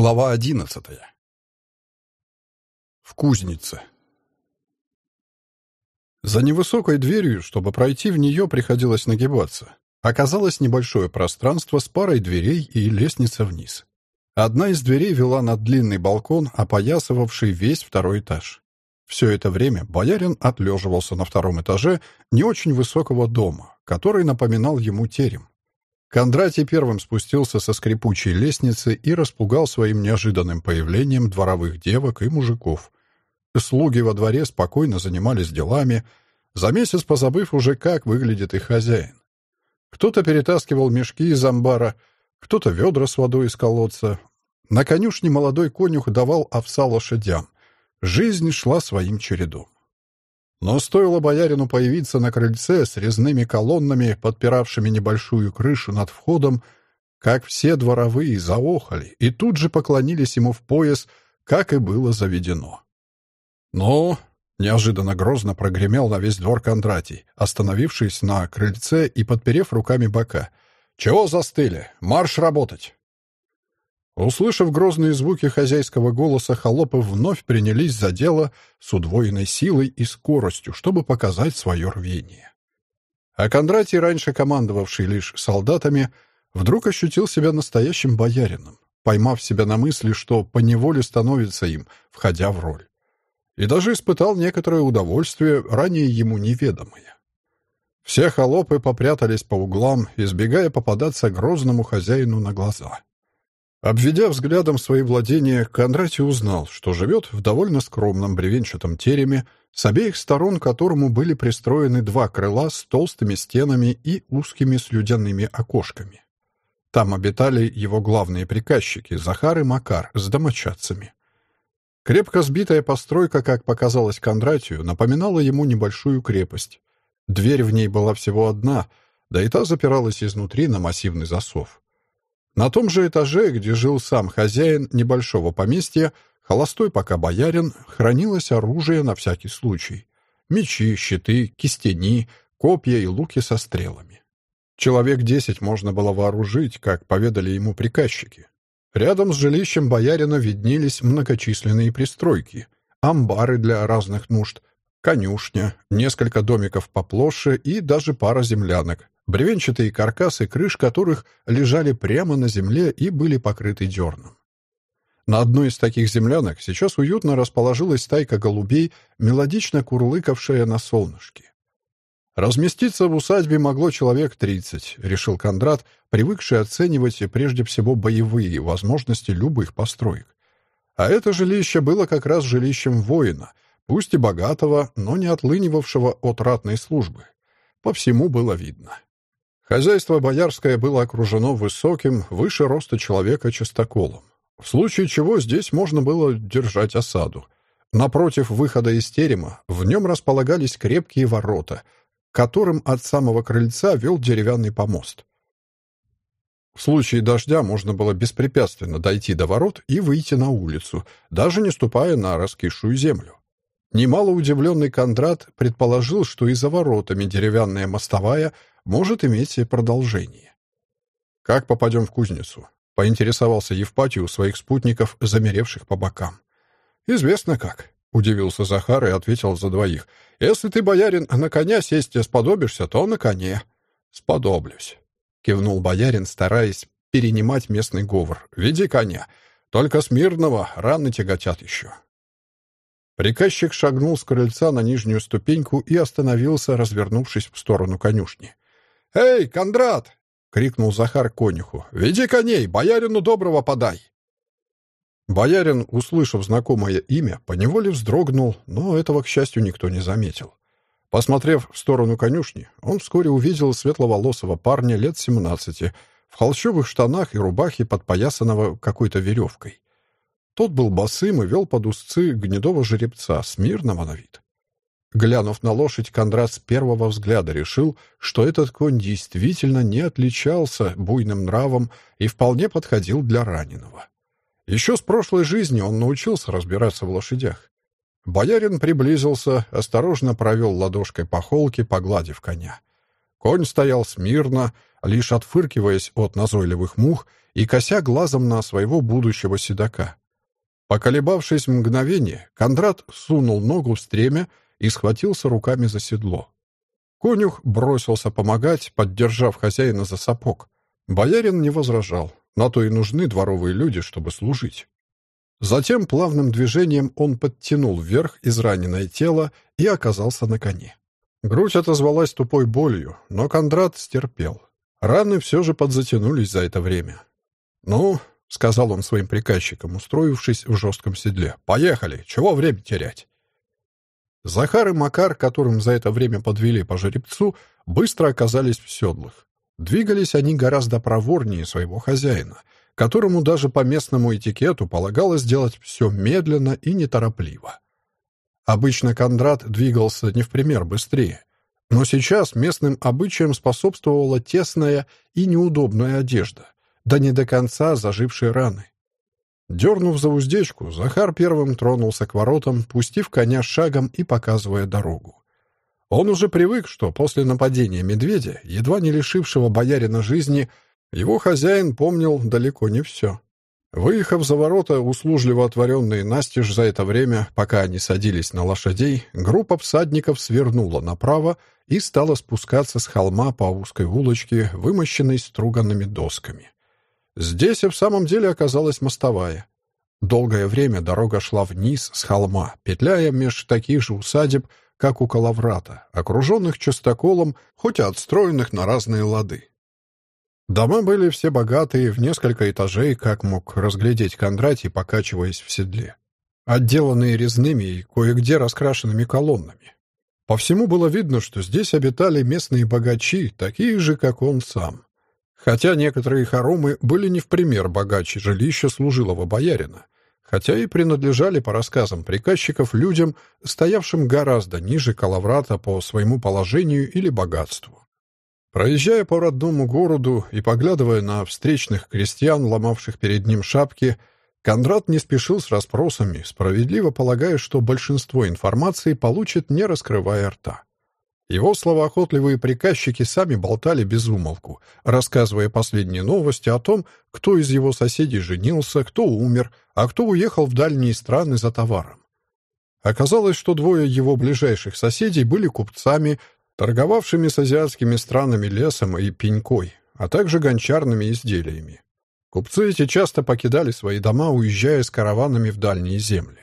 Глава одиннадцатая. В кузнице. За невысокой дверью, чтобы пройти в нее, приходилось нагибаться. Оказалось небольшое пространство с парой дверей и лестница вниз. Одна из дверей вела на длинный балкон, опоясывавший весь второй этаж. Все это время боярин отлеживался на втором этаже не очень высокого дома, который напоминал ему терем. Кондратий первым спустился со скрипучей лестницы и распугал своим неожиданным появлением дворовых девок и мужиков. Слуги во дворе спокойно занимались делами, за месяц позабыв уже, как выглядит их хозяин. Кто-то перетаскивал мешки из амбара, кто-то ведра с водой из колодца. На конюшне молодой конюх давал овса лошадям. Жизнь шла своим чередом. Но стоило боярину появиться на крыльце с резными колоннами, подпиравшими небольшую крышу над входом, как все дворовые заохали и тут же поклонились ему в пояс, как и было заведено. «Ну?» — неожиданно грозно прогремел на весь двор Кондратий, остановившись на крыльце и подперев руками бока. «Чего застыли? Марш работать!» Услышав грозные звуки хозяйского голоса, холопы вновь принялись за дело с удвоенной силой и скоростью, чтобы показать свое рвение. А Кондратий, раньше командовавший лишь солдатами, вдруг ощутил себя настоящим боярином, поймав себя на мысли, что поневоле становится им, входя в роль. И даже испытал некоторое удовольствие, ранее ему неведомое. Все холопы попрятались по углам, избегая попадаться грозному хозяину на глаза — Обведя взглядом свои владения, Кондратий узнал, что живет в довольно скромном бревенчатом тереме, с обеих сторон которому были пристроены два крыла с толстыми стенами и узкими слюдяными окошками. Там обитали его главные приказчики Захар и Макар с домочадцами. Крепко сбитая постройка, как показалось Кондратию, напоминала ему небольшую крепость. Дверь в ней была всего одна, да и та запиралась изнутри на массивный засов. На том же этаже, где жил сам хозяин небольшого поместья, холостой пока боярин, хранилось оружие на всякий случай. Мечи, щиты, кистени, копья и луки со стрелами. Человек десять можно было вооружить, как поведали ему приказчики. Рядом с жилищем боярина виднелись многочисленные пристройки, амбары для разных нужд, конюшня, несколько домиков поплоше и даже пара землянок, бревенчатые каркасы, крыш которых лежали прямо на земле и были покрыты дерном. На одной из таких землянок сейчас уютно расположилась стайка голубей, мелодично курлыкавшая на солнышке. Разместиться в усадьбе могло человек тридцать, решил Кондрат, привыкший оценивать прежде всего боевые возможности любых построек. А это жилище было как раз жилищем воина, пусть и богатого, но не отлынивавшего от ратной службы. По всему было видно. Хозяйство боярское было окружено высоким, выше роста человека частоколом. В случае чего здесь можно было держать осаду. Напротив выхода из терема в нем располагались крепкие ворота, которым от самого крыльца вел деревянный помост. В случае дождя можно было беспрепятственно дойти до ворот и выйти на улицу, даже не ступая на раскисшую землю. Немало удивленный Кондрат предположил, что и за воротами деревянная мостовая может иметь продолжение. «Как попадем в кузницу?» — поинтересовался Евпатий у своих спутников, замеревших по бокам. «Известно как», — удивился Захар и ответил за двоих. «Если ты, боярин, на коня сесть сподобишься, то на коне». «Сподоблюсь», — кивнул боярин, стараясь перенимать местный говор. «Веди коня. Только смирного раны тяготят еще». Приказчик шагнул с крыльца на нижнюю ступеньку и остановился, развернувшись в сторону конюшни. «Эй, Кондрат!» — крикнул Захар конюху. «Веди коней, боярину доброго подай!» Боярин, услышав знакомое имя, поневоле вздрогнул, но этого, к счастью, никто не заметил. Посмотрев в сторону конюшни, он вскоре увидел светловолосого парня лет семнадцати, в холщовых штанах и рубахе, подпоясанного какой-то веревкой. Тот был босым и вел под узцы гнедого жеребца, смирного на вид. Глянув на лошадь, Кондрат с первого взгляда решил, что этот конь действительно не отличался буйным нравом и вполне подходил для раненого. Еще с прошлой жизни он научился разбираться в лошадях. Боярин приблизился, осторожно провел ладошкой по холке, погладив коня. Конь стоял смирно, лишь отфыркиваясь от назойливых мух и кося глазом на своего будущего седока. Поколебавшись мгновение, Кондрат сунул ногу в стремя и схватился руками за седло. Конюх бросился помогать, поддержав хозяина за сапог. Боярин не возражал. На то и нужны дворовые люди, чтобы служить. Затем плавным движением он подтянул вверх израненное тело и оказался на коне. Грудь отозвалась тупой болью, но Кондрат стерпел. Раны все же подзатянулись за это время. «Ну, — сказал он своим приказчикам, устроившись в жестком седле, — поехали, чего время терять?» Захар и Макар, которым за это время подвели по жеребцу, быстро оказались в седлах. Двигались они гораздо проворнее своего хозяина, которому даже по местному этикету полагалось делать все медленно и неторопливо. Обычно Кондрат двигался не в пример быстрее, но сейчас местным обычаям способствовала тесная и неудобная одежда, да не до конца зажившие раны. Дернув за уздечку, Захар первым тронулся к воротам, пустив коня шагом и показывая дорогу. Он уже привык, что после нападения медведя, едва не лишившего боярина жизни, его хозяин помнил далеко не все. Выехав за ворота, услужливо отворенные настежь за это время, пока они садились на лошадей, группа всадников свернула направо и стала спускаться с холма по узкой улочке, вымощенной струганными досками. Здесь и в самом деле оказалась мостовая. Долгое время дорога шла вниз с холма, петляя меж таких же усадеб, как у Калаврата, окруженных частоколом, хоть и отстроенных на разные лады. Дома были все богатые, в несколько этажей, как мог разглядеть Кондратий, покачиваясь в седле. Отделанные резными и кое-где раскрашенными колоннами. По всему было видно, что здесь обитали местные богачи, такие же, как он сам. Хотя некоторые хоромы были не в пример богаче жилища служилого боярина — хотя и принадлежали, по рассказам приказчиков, людям, стоявшим гораздо ниже Калаврата по своему положению или богатству. Проезжая по родному городу и поглядывая на встречных крестьян, ломавших перед ним шапки, Кондрат не спешил с расспросами, справедливо полагая, что большинство информации получит, не раскрывая рта. Его словоохотливые приказчики сами болтали без умолку, рассказывая последние новости о том, кто из его соседей женился, кто умер, а кто уехал в дальние страны за товаром. Оказалось, что двое его ближайших соседей были купцами, торговавшими с азиатскими странами лесом и пенькой, а также гончарными изделиями. Купцы эти часто покидали свои дома, уезжая с караванами в дальние земли.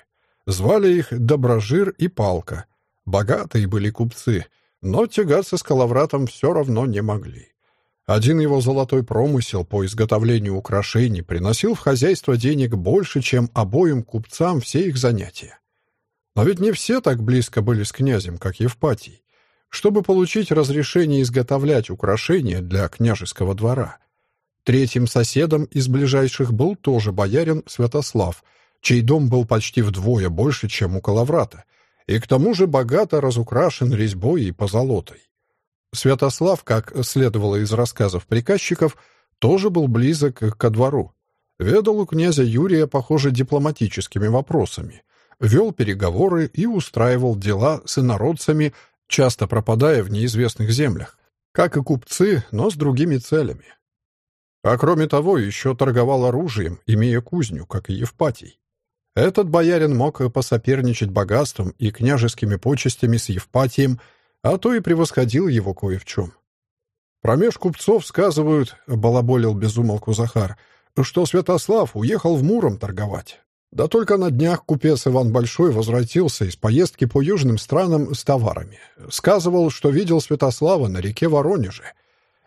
Звали их Доброжир и Палка. Богатые были купцы — но тягаться с Калавратом все равно не могли. Один его золотой промысел по изготовлению украшений приносил в хозяйство денег больше, чем обоим купцам все их занятия. Но ведь не все так близко были с князем, как Евпатий. Чтобы получить разрешение изготовлять украшения для княжеского двора. Третьим соседом из ближайших был тоже боярин Святослав, чей дом был почти вдвое больше, чем у Калаврата, и к тому же богато разукрашен резьбой и позолотой. Святослав, как следовало из рассказов приказчиков, тоже был близок ко двору. Ведал у князя Юрия, похоже, дипломатическими вопросами, вел переговоры и устраивал дела с инородцами, часто пропадая в неизвестных землях, как и купцы, но с другими целями. А кроме того, еще торговал оружием, имея кузню, как и Евпатий. Этот боярин мог посоперничать богатством и княжескими почестями с Евпатием, а то и превосходил его кое в чем. Промеж купцов сказывают, — балаболил безумолку Захар, — что Святослав уехал в Муром торговать. Да только на днях купец Иван Большой возвратился из поездки по южным странам с товарами. Сказывал, что видел Святослава на реке Воронеже.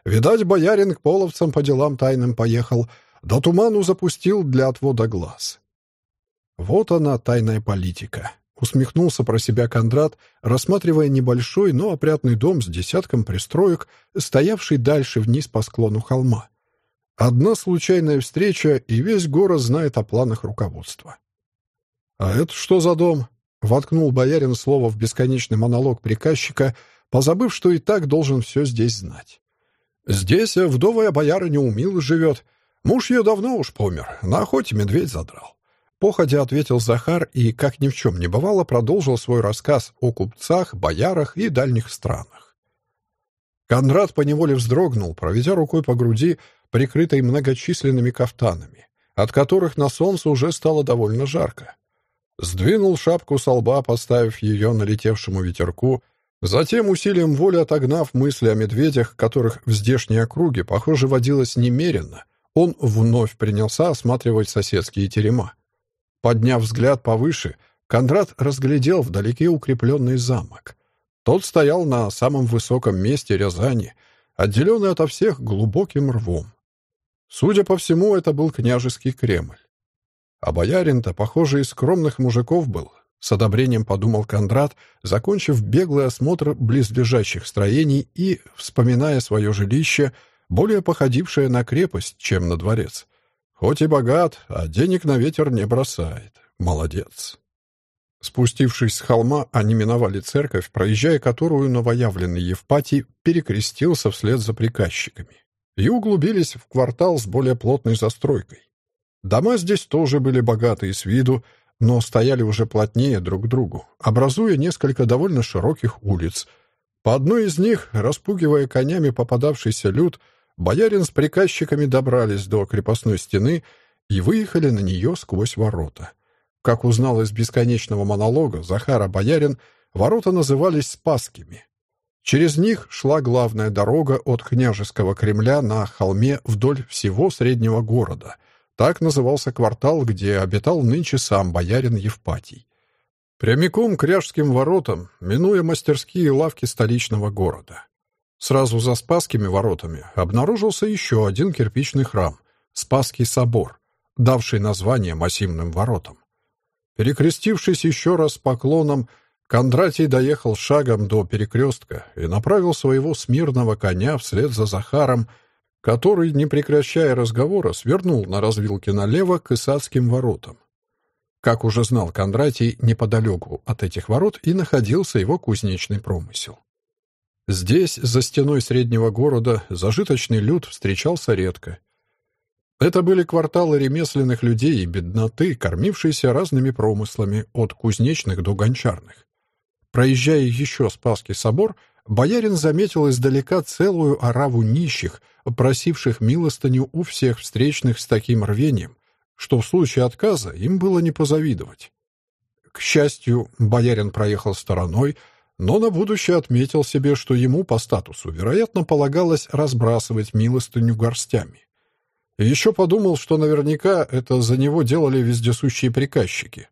Видать, боярин к половцам по делам тайным поехал, да туману запустил для отвода глаз. Вот она, тайная политика. Усмехнулся про себя Кондрат, рассматривая небольшой, но опрятный дом с десятком пристроек, стоявший дальше вниз по склону холма. Одна случайная встреча, и весь город знает о планах руководства. «А это что за дом?» — воткнул боярин слово в бесконечный монолог приказчика, позабыв, что и так должен все здесь знать. «Здесь вдовая боярыня Умила живет. Муж ее давно уж помер, на охоте медведь задрал. Походя ответил Захар и, как ни в чем не бывало, продолжил свой рассказ о купцах, боярах и дальних странах. Конрад поневоле вздрогнул, проведя рукой по груди, прикрытой многочисленными кафтанами, от которых на солнце уже стало довольно жарко. Сдвинул шапку со лба, поставив ее налетевшему ветерку, затем усилием воли отогнав мысли о медведях, которых в здешней округе, похоже, водилось немерено, он вновь принялся осматривать соседские терема. Подняв взгляд повыше, Кондрат разглядел вдалеке укрепленный замок. Тот стоял на самом высоком месте Рязани, отделенный ото всех глубоким рвом. Судя по всему, это был княжеский Кремль. А боярин-то, похоже, из скромных мужиков был. С одобрением подумал Кондрат, закончив беглый осмотр близлежащих строений и, вспоминая свое жилище, более походившее на крепость, чем на дворец. Хоть и богат, а денег на ветер не бросает. Молодец. Спустившись с холма, они миновали церковь, проезжая которую новоявленный Евпатий перекрестился вслед за приказчиками, и углубились в квартал с более плотной застройкой. Дома здесь тоже были богатые с виду, но стояли уже плотнее друг к другу, образуя несколько довольно широких улиц. По одной из них, распугивая конями попадавшийся люд, боярин с приказчиками добрались до крепостной стены и выехали на нее сквозь ворота. Как узнал из бесконечного монолога Захара Боярин, ворота назывались Спасскими. Через них шла главная дорога от княжеского Кремля на холме вдоль всего среднего города. Так назывался квартал, где обитал нынче сам боярин Евпатий. Прямиком к Ряжским воротам, минуя мастерские и лавки столичного города. Сразу за Спасскими воротами обнаружился еще один кирпичный храм — Спасский собор, давший название массивным воротам. Перекрестившись еще раз поклоном, Кондратий доехал шагом до перекрестка и направил своего смирного коня вслед за Захаром, который, не прекращая разговора, свернул на развилке налево к Исадским воротам. Как уже знал Кондратий, неподалеку от этих ворот и находился его кузнечный промысел. Здесь, за стеной среднего города, зажиточный люд встречался редко, это были кварталы ремесленных людей и бедноты, кормившиеся разными промыслами, от кузнечных до гончарных. Проезжая еще Спасский собор, боярин заметил издалека целую ораву нищих, просивших милостыню у всех встречных с таким рвением, что в случае отказа им было не позавидовать. К счастью, боярин проехал стороной, но на будущее отметил себе, что ему по статусу, вероятно, полагалось разбрасывать милостыню горстями. И еще подумал, что наверняка это за него делали вездесущие приказчики.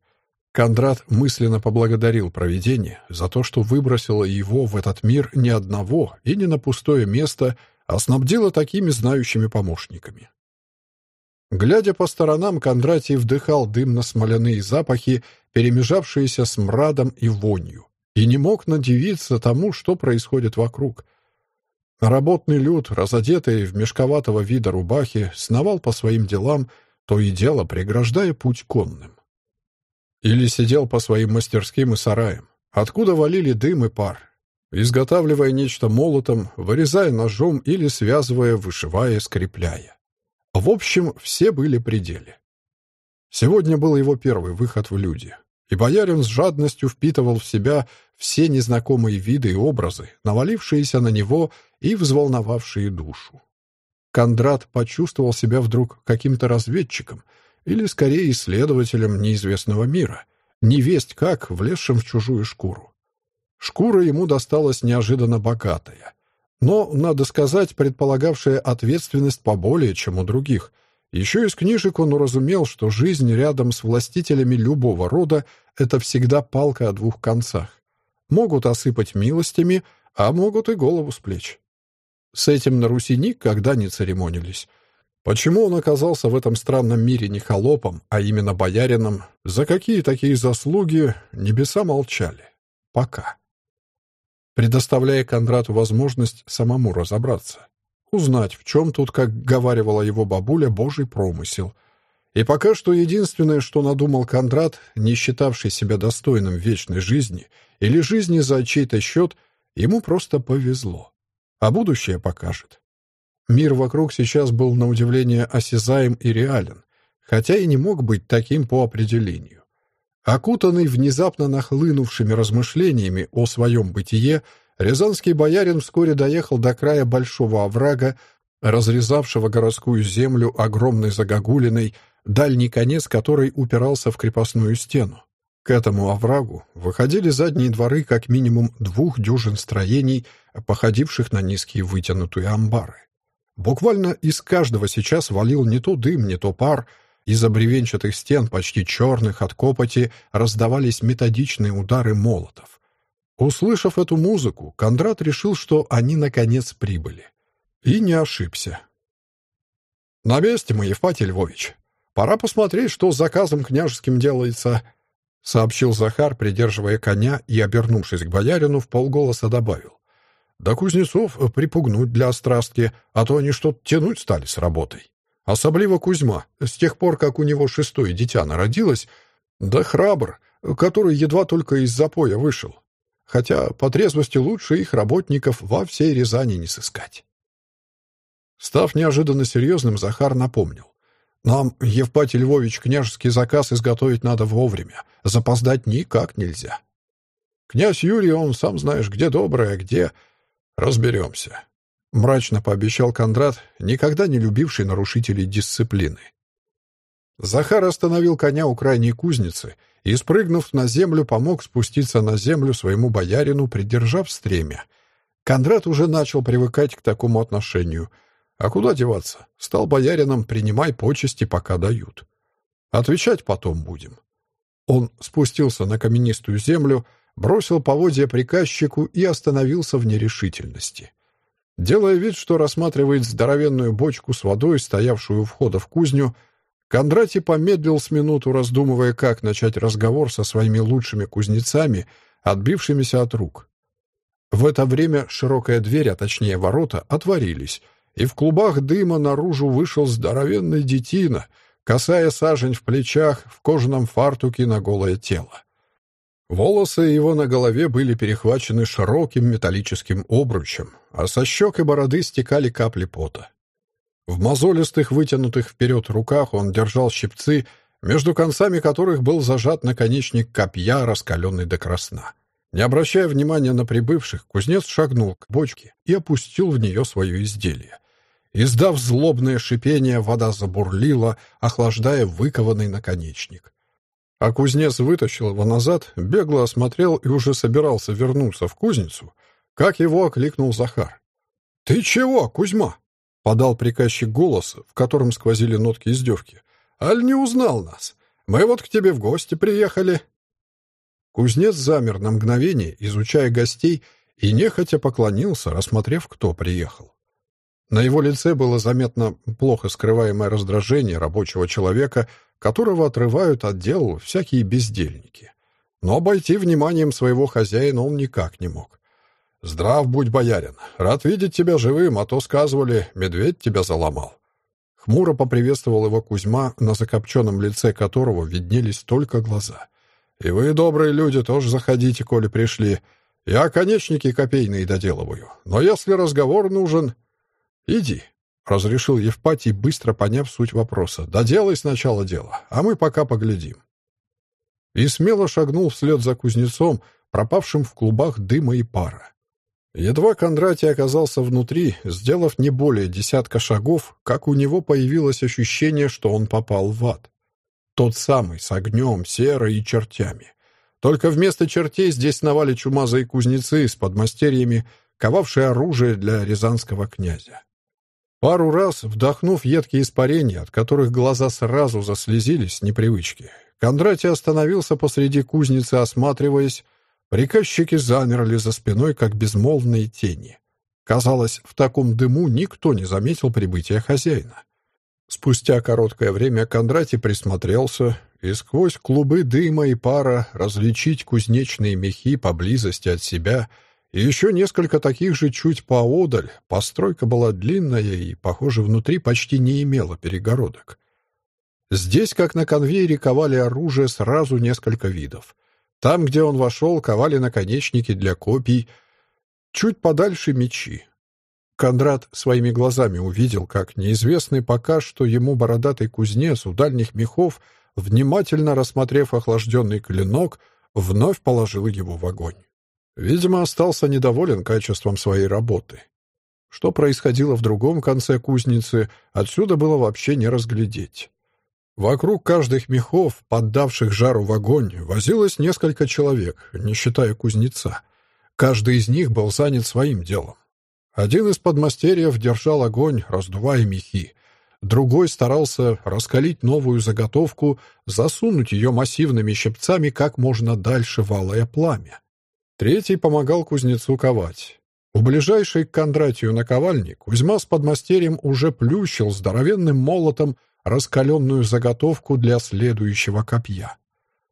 Кондрат мысленно поблагодарил провидение за то, что выбросило его в этот мир не одного и не на пустое место, а снабдило такими знающими помощниками. Глядя по сторонам, Кондратий вдыхал дымно-смоляные запахи, перемежавшиеся с мрадом и вонью, и не мог надивиться тому, что происходит вокруг — Работный люд, разодетый в мешковатого вида рубахи, сновал по своим делам, то и дело преграждая путь конным. Или сидел по своим мастерским и сараям, откуда валили дым и пар, изготавливая нечто молотом, вырезая ножом или связывая, вышивая, скрепляя. В общем, все были при деле. Сегодня был его первый выход в люди, и боярин с жадностью впитывал в себя все незнакомые виды и образы, навалившиеся на него и взволновавшие душу. Кондрат почувствовал себя вдруг каким-то разведчиком или, скорее, исследователем неизвестного мира, невесть как, влезшим в чужую шкуру. Шкура ему досталась неожиданно богатая, но, надо сказать, предполагавшая ответственность поболее, чем у других. Еще из книжек он уразумел, что жизнь рядом с властителями любого рода — это всегда палка о двух концах. Могут осыпать милостями, а могут и голову с плеч. С этим на Руси никогда не церемонились. Почему он оказался в этом странном мире не холопом, а именно боярином, за какие такие заслуги небеса молчали. Пока. Предоставляя Кондрату возможность самому разобраться. Узнать, в чем тут, как говаривала его бабуля, божий промысел. И пока что единственное, что надумал Кондрат, не считавший себя достойным вечной жизни или жизни за чей-то счет, ему просто повезло а будущее покажет. Мир вокруг сейчас был на удивление осязаем и реален, хотя и не мог быть таким по определению. Окутанный внезапно нахлынувшими размышлениями о своем бытие, Рязанский боярин вскоре доехал до края большого оврага, разрезавшего городскую землю огромной загогулиной, дальний конец которой упирался в крепостную стену. К этому оврагу выходили задние дворы как минимум двух дюжин строений, походивших на низкие вытянутые амбары. Буквально из каждого сейчас валил не то дым, не то пар. Из обревенчатых стен, почти черных от копоти, раздавались методичные удары молотов. Услышав эту музыку, Кондрат решил, что они наконец прибыли. И не ошибся. «На месте мы, Евпатий Львович. Пора посмотреть, что с заказом княжеским делается», — сообщил Захар, придерживая коня и, обернувшись к боярину, в полголоса добавил. Да кузнецов припугнуть для острастки, а то они что-то тянуть стали с работой. Особливо Кузьма, с тех пор, как у него шестое дитя народилось, да храбр, который едва только из запоя вышел. Хотя по трезвости лучше их работников во всей Рязани не сыскать. Став неожиданно серьезным, Захар напомнил. «Нам, Евпатий Львович, княжеский заказ изготовить надо вовремя. Запоздать никак нельзя. Князь Юрий, он, сам знаешь, где добрый, а где...» «Разберемся», — мрачно пообещал Кондрат, никогда не любивший нарушителей дисциплины. Захар остановил коня у крайней кузницы и, спрыгнув на землю, помог спуститься на землю своему боярину, придержав стремя. Кондрат уже начал привыкать к такому отношению. А куда деваться? Стал боярином, принимай почести, пока дают. Отвечать потом будем. Он спустился на каменистую землю, бросил поводья приказчику и остановился в нерешительности. Делая вид, что рассматривает здоровенную бочку с водой, стоявшую у входа в кузню, Кондратий помедлил с минуту, раздумывая, как начать разговор со своими лучшими кузнецами, отбившимися от рук. В это время широкая дверь, а точнее ворота, отворились, и в клубах дыма наружу вышел здоровенный детина, касая сажень в плечах, в кожаном фартуке на голое тело. Волосы его на голове были перехвачены широким металлическим обручем, а со щек и бороды стекали капли пота. В мозолистых, вытянутых вперед руках он держал щипцы, между концами которых был зажат наконечник копья, раскаленный до красна. Не обращая внимания на прибывших, кузнец шагнул к бочке и опустил в нее свое изделие. Издав злобное шипение, вода забурлила, охлаждая выкованный наконечник. А кузнец вытащил его назад, бегло осмотрел и уже собирался вернуться в кузницу, как его окликнул Захар. «Ты чего, Кузьма?» — подал приказчик голос, в котором сквозили нотки издевки. «Аль не узнал нас? Мы вот к тебе в гости приехали». Кузнец замер на мгновение, изучая гостей, и нехотя поклонился, рассмотрев, кто приехал. На его лице было заметно плохо скрываемое раздражение рабочего человека, которого отрывают от дел всякие бездельники. Но обойти вниманием своего хозяина он никак не мог. «Здрав будь, боярин! Рад видеть тебя живым, а то, сказывали, медведь тебя заломал». Хмуро поприветствовал его Кузьма, на закопченном лице которого виднелись только глаза. «И вы, добрые люди, тоже заходите, коли пришли. Я конечники копейные доделываю. Но если разговор нужен...» «Иди», — разрешил Евпатий, быстро поняв суть вопроса. «Доделай сначала дело, а мы пока поглядим». И смело шагнул вслед за кузнецом, пропавшим в клубах дыма и пара. Едва Кондратий оказался внутри, сделав не более десятка шагов, как у него появилось ощущение, что он попал в ад. Тот самый, с огнем, серой и чертями. Только вместо чертей здесь сновали чумазые кузнецы с подмастерьями, ковавшие оружие для рязанского князя. Пару раз, вдохнув едкие испарения, от которых глаза сразу заслезились с непривычки, Кондратий остановился посреди кузницы, осматриваясь. Приказчики замерли за спиной, как безмолвные тени. Казалось, в таком дыму никто не заметил прибытия хозяина. Спустя короткое время Кондратий присмотрелся, и сквозь клубы дыма и пара различить кузнечные мехи поблизости от себя — и еще несколько таких же чуть поодаль. Постройка была длинная и, похоже, внутри почти не имела перегородок. Здесь, как на конвейере, ковали оружие сразу несколько видов. Там, где он вошел, ковали наконечники для копий, чуть подальше мечи. Кондрат своими глазами увидел, как неизвестный пока что ему бородатый кузнец у дальних мехов, внимательно рассмотрев охлажденный клинок, вновь положил его в огонь. Видимо, остался недоволен качеством своей работы. Что происходило в другом конце кузницы, отсюда было вообще не разглядеть. Вокруг каждых мехов, поддавших жару в огонь, возилось несколько человек, не считая кузнеца. Каждый из них был занят своим делом. Один из подмастерьев держал огонь, раздувая мехи. Другой старался раскалить новую заготовку, засунуть ее массивными щипцами как можно дальше в алое пламя. Третий помогал кузнецу ковать. У ближайшей к Кондратию наковальни Кузьма с подмастерьем уже плющил здоровенным молотом раскаленную заготовку для следующего копья.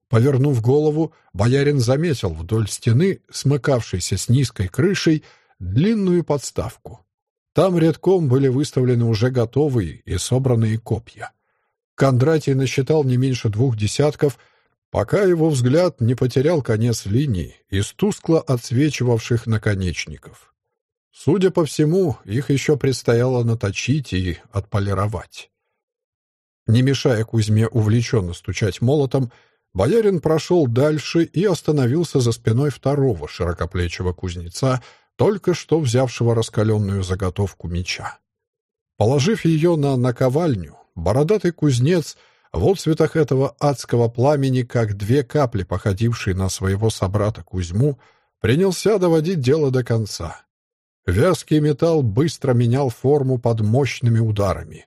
Повернув голову, боярин заметил вдоль стены, смыкавшейся с низкой крышей, длинную подставку. Там редком были выставлены уже готовые и собранные копья. Кондратий насчитал не меньше двух десятков, пока его взгляд не потерял конец линии из тускло отсвечивавших наконечников. Судя по всему, их еще предстояло наточить и отполировать. Не мешая Кузьме увлеченно стучать молотом, боярин прошел дальше и остановился за спиной второго широкоплечего кузнеца, только что взявшего раскаленную заготовку меча. Положив ее на наковальню, бородатый кузнец в отцветах этого адского пламени, как две капли, походившие на своего собрата Кузьму, принялся доводить дело до конца. Вязкий металл быстро менял форму под мощными ударами.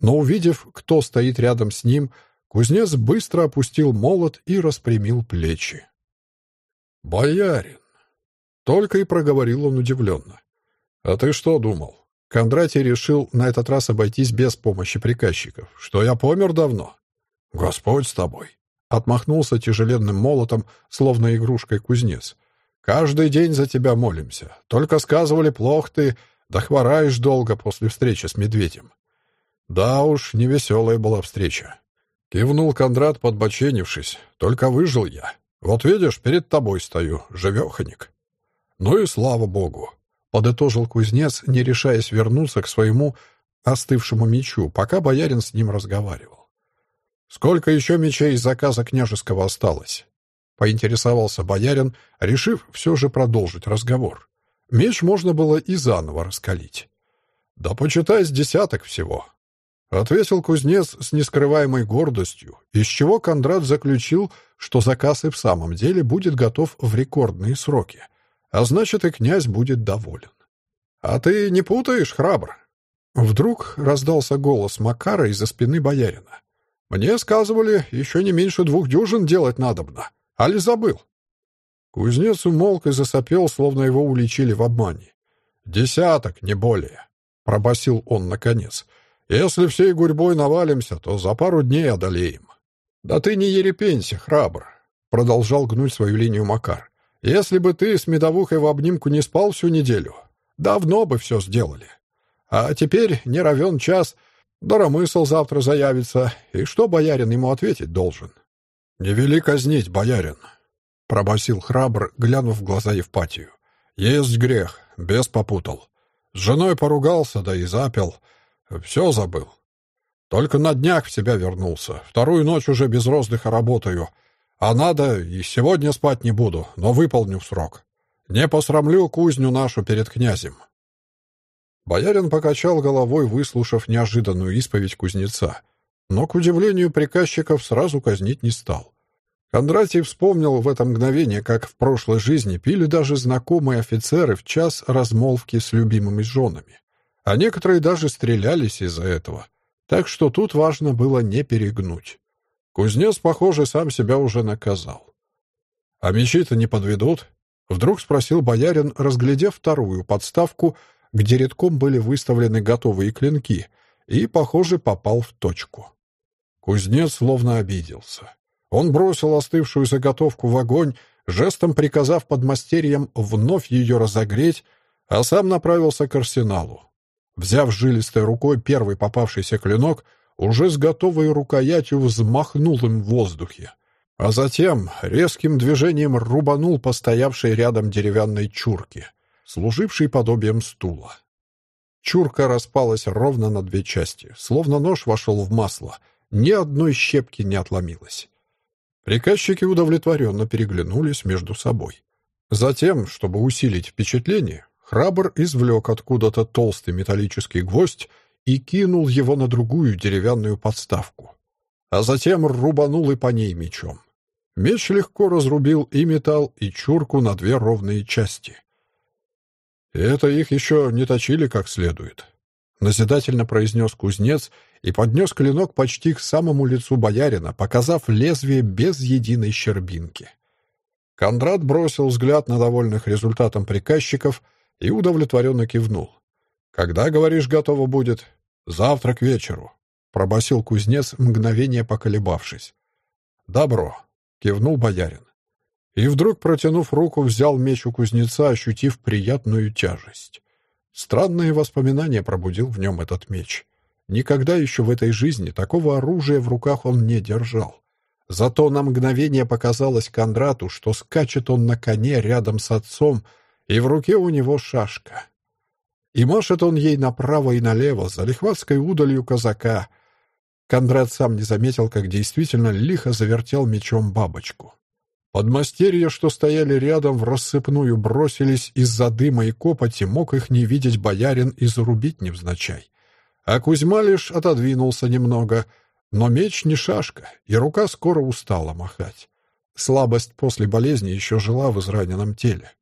Но увидев, кто стоит рядом с ним, кузнец быстро опустил молот и распрямил плечи. «Боярин!» Только и проговорил он удивленно. «А ты что думал?» Кондратий решил на этот раз обойтись без помощи приказчиков. «Что я помер давно?» «Господь с тобой!» Отмахнулся тяжеленным молотом, словно игрушкой кузнец. «Каждый день за тебя молимся. Только сказывали, плохо ты, да хвораешь долго после встречи с медведем. Да уж, невеселая была встреча. Кивнул Кондрат, подбоченившись. Только выжил я. Вот видишь, перед тобой стою, живеханик. Ну и слава богу. Подытожил кузнец, не решаясь вернуться к своему остывшему мечу, пока боярин с ним разговаривал. «Сколько еще мечей из заказа княжеского осталось?» — поинтересовался боярин, решив все же продолжить разговор. Меч можно было и заново раскалить. «Да почитай с десяток всего», Ответил кузнец с нескрываемой гордостью, из чего Кондрат заключил, что заказ и в самом деле будет готов в рекордные сроки, а значит и князь будет доволен. «А ты не путаешь, храбр?» Вдруг раздался голос Макара из-за спины боярина. «Мне сказывали, еще не меньше двух дюжин делать надобно. Али забыл?» Кузнец умолк и засопел, словно его уличили в обмане. «Десяток, не более», — пробасил он наконец. Если всей гурьбой навалимся, то за пару дней одолеем. Да ты не ерепенься, храбр, продолжал гнуть свою линию Макар. Если бы ты с медовухой в обнимку не спал всю неделю, давно бы все сделали. А теперь не равен час, Даромысл завтра заявится, и что боярин ему ответить должен? «Не вели казнить, боярин», — пробасил храбр, глянув в глаза Евпатию. «Есть грех, бес попутал. С женой поругался, да и запил. Все забыл. Только на днях в себя вернулся. Вторую ночь уже без роздыха работаю. А надо, и сегодня спать не буду, но выполню срок. Не посрамлю кузню нашу перед князем. Боярин покачал головой, выслушав неожиданную исповедь кузнеца. Но, к удивлению приказчиков, сразу казнить не стал. Кондратий вспомнил в это мгновение, как в прошлой жизни пили даже знакомые офицеры в час размолвки с любимыми женами а некоторые даже стрелялись из-за этого. Так что тут важно было не перегнуть. Кузнец, похоже, сам себя уже наказал. «А мечи-то не подведут?» — вдруг спросил боярин, разглядев вторую подставку, где редком были выставлены готовые клинки, и, похоже, попал в точку. Кузнец словно обиделся. Он бросил остывшую заготовку в огонь, жестом приказав подмастерьям вновь ее разогреть, а сам направился к арсеналу. Взяв жилистой рукой первый попавшийся клинок, уже с готовой рукоятью взмахнул им в воздухе, а затем резким движением рубанул по стоявшей рядом деревянной чурке, служившей подобием стула. Чурка распалась ровно на две части, словно нож вошел в масло, ни одной щепки не отломилось. Приказчики удовлетворенно переглянулись между собой. Затем, чтобы усилить впечатление, храбр извлек откуда-то толстый металлический гвоздь и кинул его на другую деревянную подставку. А затем рубанул и по ней мечом. Меч легко разрубил и металл, и чурку на две ровные части. «Это их еще не точили как следует», — назидательно произнес кузнец и поднес клинок почти к самому лицу боярина, показав лезвие без единой щербинки. Кондрат бросил взгляд на довольных результатом приказчиков и удовлетворенно кивнул. «Когда, говоришь, готово будет?» «Завтра к вечеру», — пробасил кузнец, мгновение поколебавшись. «Добро», — кивнул боярин. И вдруг, протянув руку, взял меч у кузнеца, ощутив приятную тяжесть. Странные воспоминания пробудил в нем этот меч. Никогда еще в этой жизни такого оружия в руках он не держал. Зато на мгновение показалось Кондрату, что скачет он на коне рядом с отцом, и в руке у него шашка. И машет он ей направо и налево, за лихватской удалью казака. Кондрат сам не заметил, как действительно лихо завертел мечом бабочку. Подмастерья, что стояли рядом, в рассыпную бросились из-за дыма и копоти, мог их не видеть боярин и зарубить невзначай. А Кузьма лишь отодвинулся немного, но меч не шашка, и рука скоро устала махать. Слабость после болезни еще жила в израненном теле.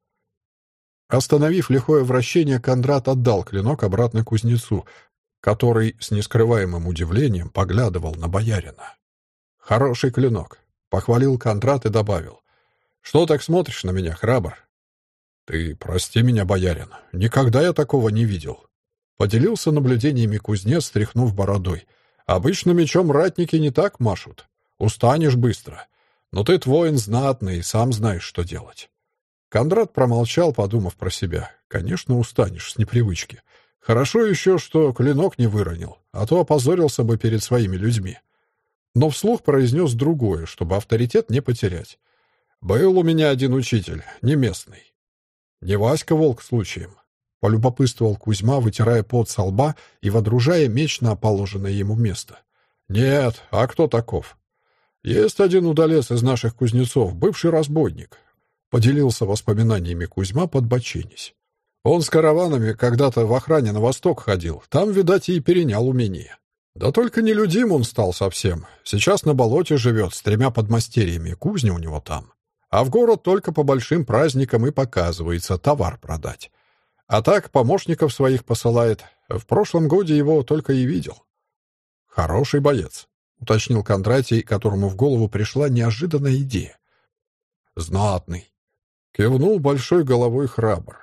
Остановив лихое вращение, Кондрат отдал клинок обратно кузнецу, который с нескрываемым удивлением поглядывал на боярина. «Хороший клинок», — похвалил Кондрат и добавил. «Что так смотришь на меня, храбр?» «Ты прости меня, боярин, никогда я такого не видел», — поделился наблюдениями кузнец, стряхнув бородой. «Обычно мечом ратники не так машут. Устанешь быстро. Но ты воин знатный и сам знаешь, что делать». Кондрат промолчал, подумав про себя. «Конечно, устанешь с непривычки. Хорошо еще, что клинок не выронил, а то опозорился бы перед своими людьми». Но вслух произнес другое, чтобы авторитет не потерять. «Был у меня один учитель, не местный». «Не Васька Волк случаем?» — полюбопытствовал Кузьма, вытирая пот со лба и водружая меч на положенное ему место. «Нет, а кто таков?» «Есть один удалец из наших кузнецов, бывший разбойник. Поделился воспоминаниями Кузьма, подбоченись. Он с караванами когда-то в охране на восток ходил. Там, видать, и перенял умение. Да только нелюдим он стал совсем. Сейчас на болоте живет с тремя подмастерьями. Кузня у него там. А в город только по большим праздникам и показывается товар продать. А так помощников своих посылает. В прошлом годе его только и видел. Хороший боец, уточнил Кондратий, которому в голову пришла неожиданная идея. Знатный, Кивнул большой головой храбр.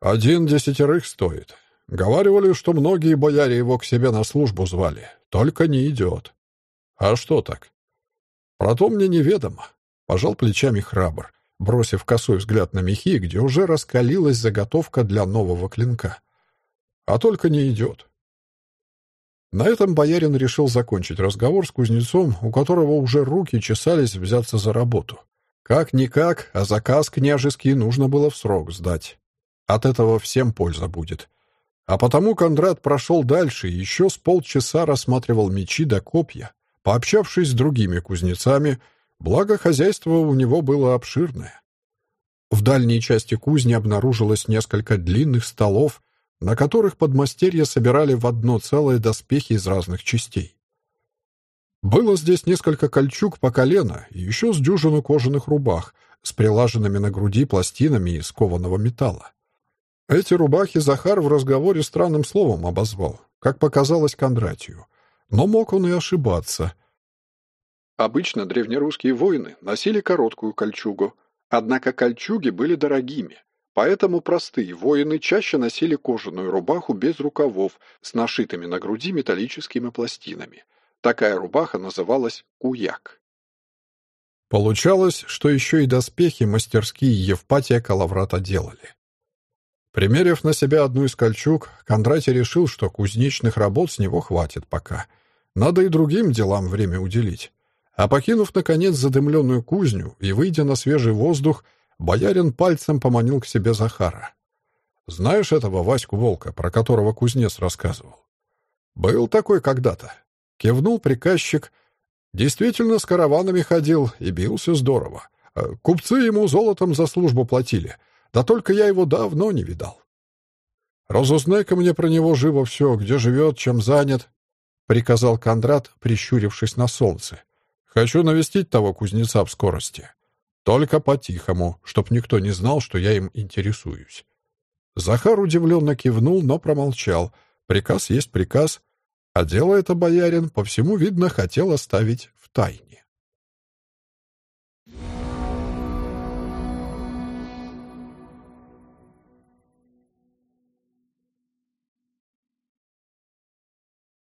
«Один десятерых стоит. Говаривали, что многие бояре его к себе на службу звали. Только не идет. А что так? Про то мне неведомо. Пожал плечами храбр, бросив косой взгляд на мехи, где уже раскалилась заготовка для нового клинка. А только не идет. На этом боярин решил закончить разговор с кузнецом, у которого уже руки чесались взяться за работу. Как-никак, а заказ княжеский нужно было в срок сдать. От этого всем польза будет. А потому Кондрат прошел дальше и еще с полчаса рассматривал мечи да копья, пообщавшись с другими кузнецами, благо хозяйство у него было обширное. В дальней части кузни обнаружилось несколько длинных столов, на которых подмастерья собирали в одно целое доспехи из разных частей. Было здесь несколько кольчуг по колено и еще с дюжину кожаных рубах с прилаженными на груди пластинами из кованого металла. Эти рубахи Захар в разговоре странным словом обозвал, как показалось Кондратию. Но мог он и ошибаться. Обычно древнерусские воины носили короткую кольчугу, однако кольчуги были дорогими, поэтому простые воины чаще носили кожаную рубаху без рукавов с нашитыми на груди металлическими пластинами — Такая рубаха называлась куяк. Получалось, что еще и доспехи мастерские Евпатия Калаврата делали. Примерив на себя одну из кольчуг, Кондратий решил, что кузнечных работ с него хватит пока. Надо и другим делам время уделить. А покинув, наконец, задымленную кузню и выйдя на свежий воздух, боярин пальцем поманил к себе Захара. «Знаешь этого Ваську Волка, про которого кузнец рассказывал?» «Был такой когда-то. Кивнул приказчик. Действительно, с караванами ходил и бился здорово. Э, купцы ему золотом за службу платили. Да только я его давно не видал. «Разузнай-ка мне про него живо все, где живет, чем занят», — приказал Кондрат, прищурившись на солнце. «Хочу навестить того кузнеца в скорости. Только по-тихому, чтоб никто не знал, что я им интересуюсь». Захар удивленно кивнул, но промолчал. Приказ есть приказ, а дело это боярин, по всему видно, хотел оставить в тайне.